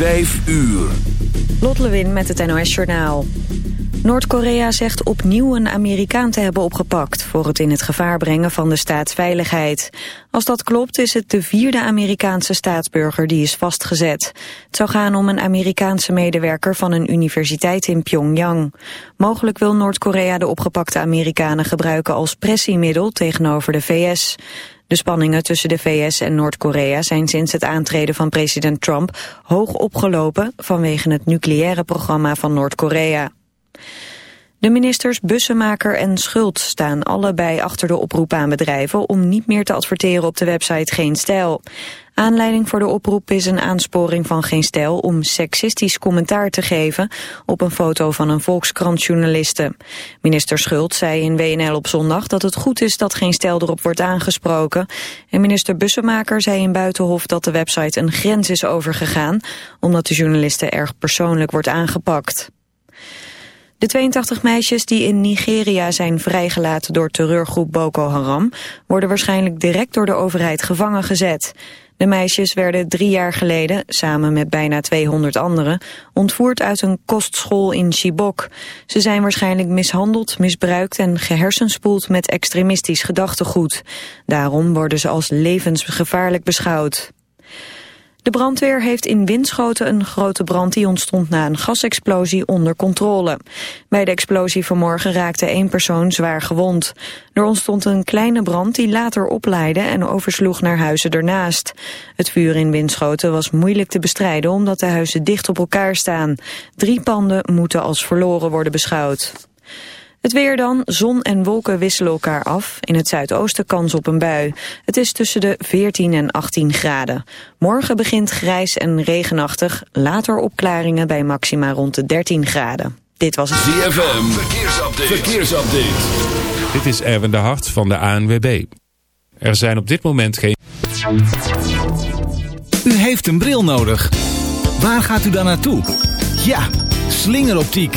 Vijf uur. Lot Lewin met het NOS Journaal. Noord-Korea zegt opnieuw een Amerikaan te hebben opgepakt... voor het in het gevaar brengen van de staatsveiligheid. Als dat klopt is het de vierde Amerikaanse staatsburger die is vastgezet. Het zou gaan om een Amerikaanse medewerker van een universiteit in Pyongyang. Mogelijk wil Noord-Korea de opgepakte Amerikanen gebruiken als pressiemiddel tegenover de VS. De spanningen tussen de VS en Noord-Korea zijn sinds het aantreden van president Trump hoog opgelopen vanwege het nucleaire programma van Noord-Korea. De ministers Bussemaker en Schult staan allebei achter de oproep aan bedrijven om niet meer te adverteren op de website Geen Stijl. Aanleiding voor de oproep is een aansporing van Geen Stijl om seksistisch commentaar te geven op een foto van een Volkskrant-journaliste. Minister Schult zei in WNL op zondag dat het goed is dat Geen Stijl erop wordt aangesproken. En minister Bussemaker zei in Buitenhof dat de website een grens is overgegaan, omdat de journaliste erg persoonlijk wordt aangepakt. De 82 meisjes die in Nigeria zijn vrijgelaten door terreurgroep Boko Haram... worden waarschijnlijk direct door de overheid gevangen gezet. De meisjes werden drie jaar geleden, samen met bijna 200 anderen... ontvoerd uit een kostschool in Chibok. Ze zijn waarschijnlijk mishandeld, misbruikt en gehersenspoeld met extremistisch gedachtegoed. Daarom worden ze als levensgevaarlijk beschouwd. De brandweer heeft in Winschoten een grote brand die ontstond na een gasexplosie onder controle. Bij de explosie vanmorgen raakte één persoon zwaar gewond. Er ontstond een kleine brand die later opleidde en oversloeg naar huizen ernaast. Het vuur in Winschoten was moeilijk te bestrijden omdat de huizen dicht op elkaar staan. Drie panden moeten als verloren worden beschouwd. Het weer dan, zon en wolken wisselen elkaar af. In het zuidoosten kans op een bui. Het is tussen de 14 en 18 graden. Morgen begint grijs en regenachtig. Later opklaringen bij maxima rond de 13 graden. Dit was het ZFM, verkeersupdate. verkeersupdate. Dit is Erwin de Hart van de ANWB. Er zijn op dit moment geen... U heeft een bril nodig. Waar gaat u dan naartoe? Ja, slingeroptiek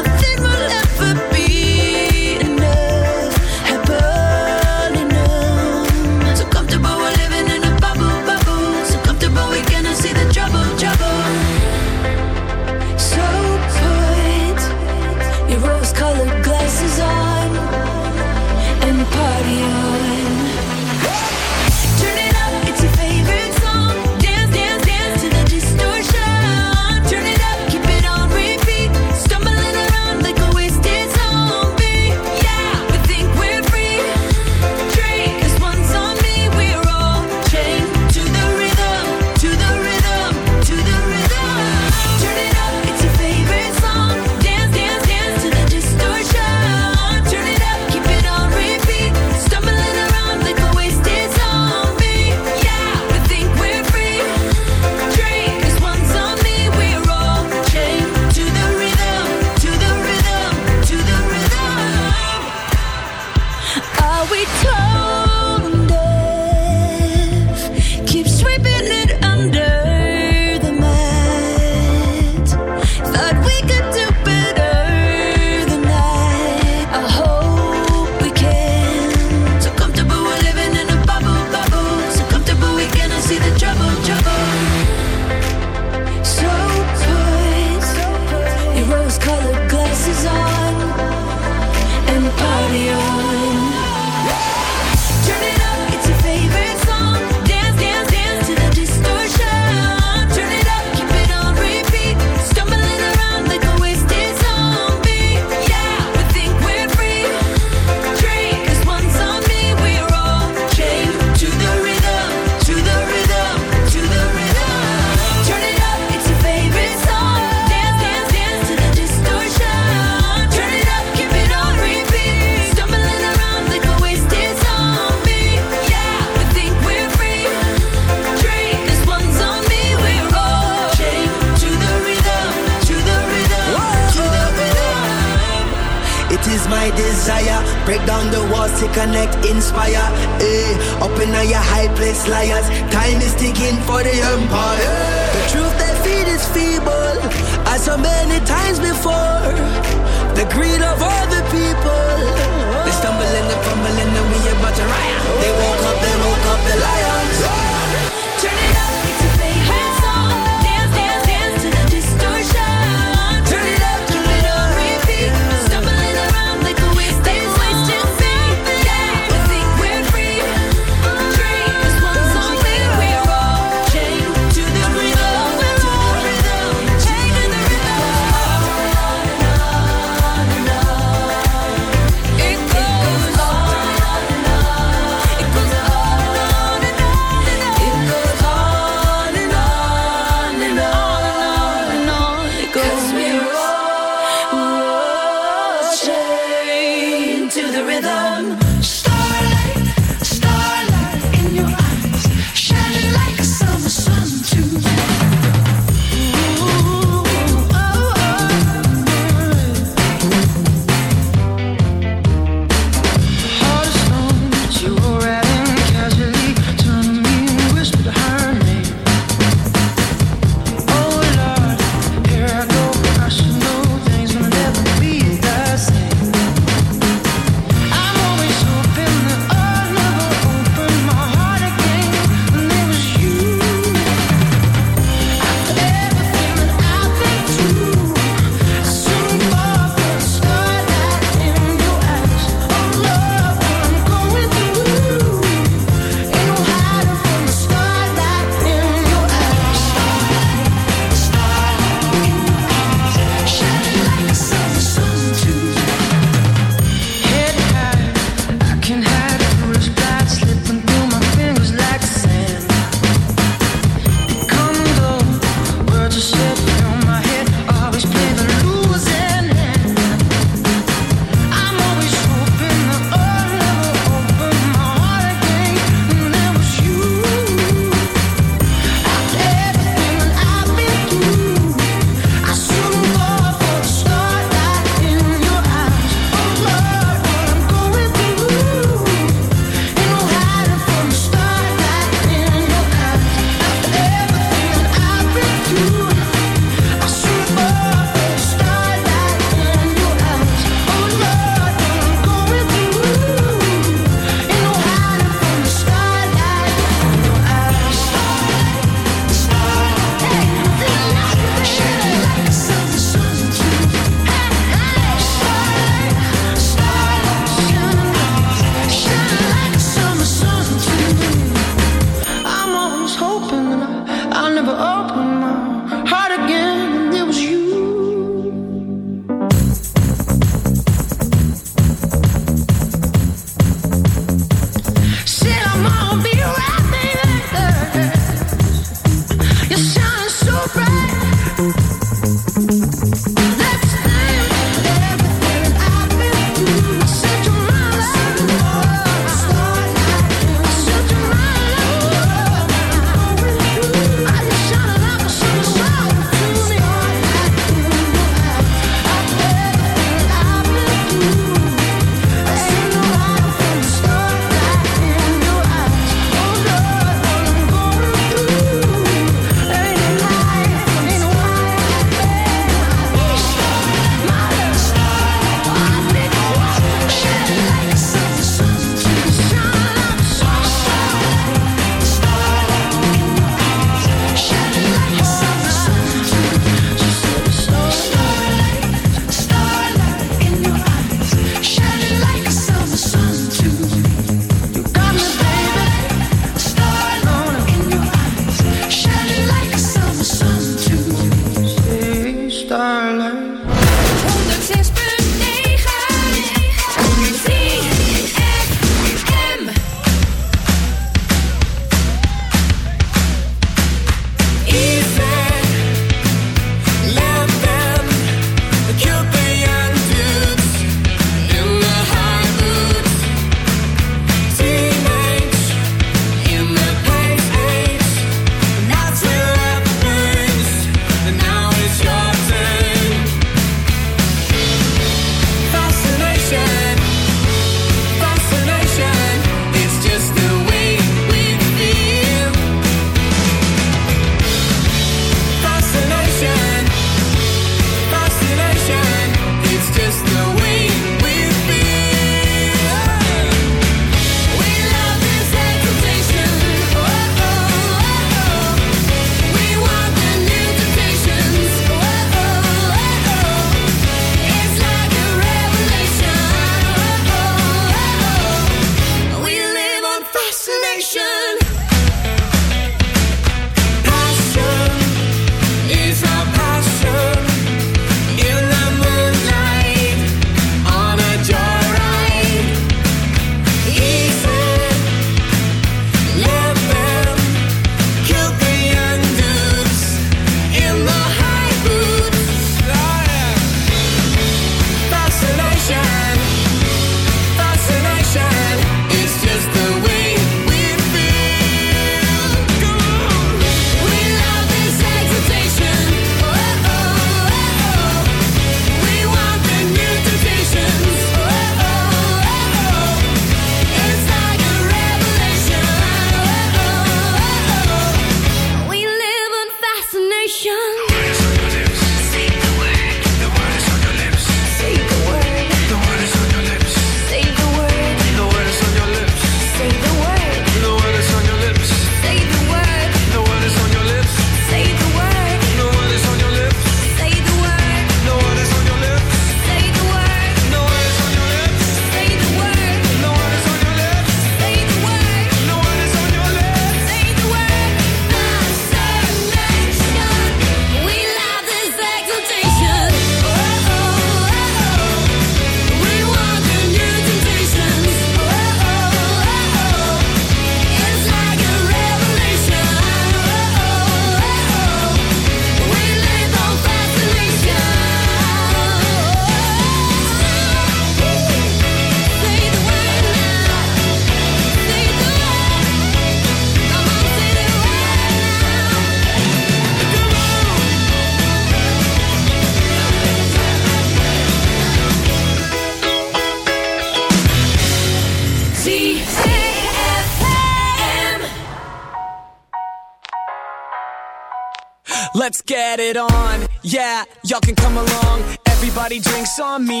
get it on. Yeah, y'all can come along. Everybody drinks on me,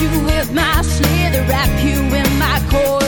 You with my slither, wrap you in my coils.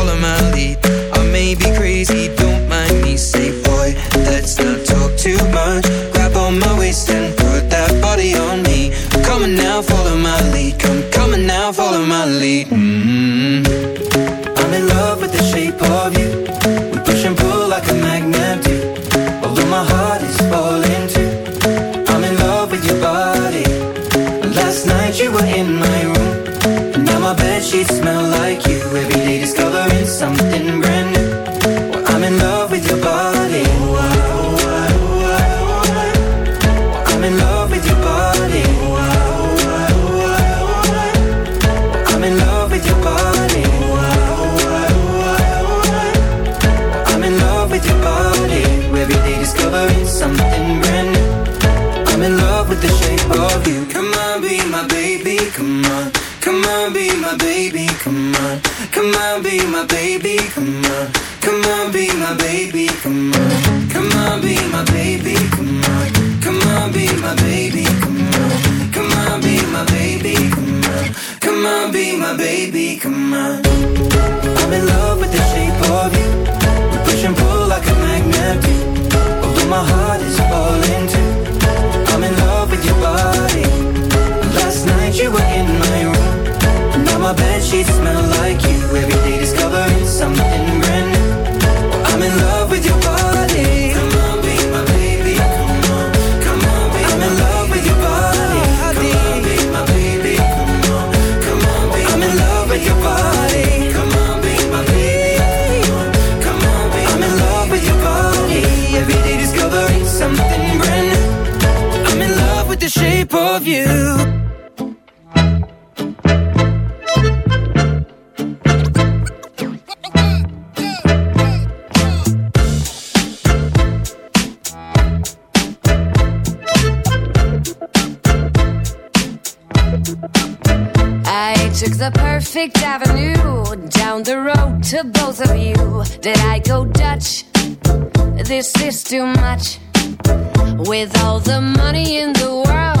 shape of you. I took the perfect avenue down the road to both of you. Did I go Dutch? This is too much. With all the money in the world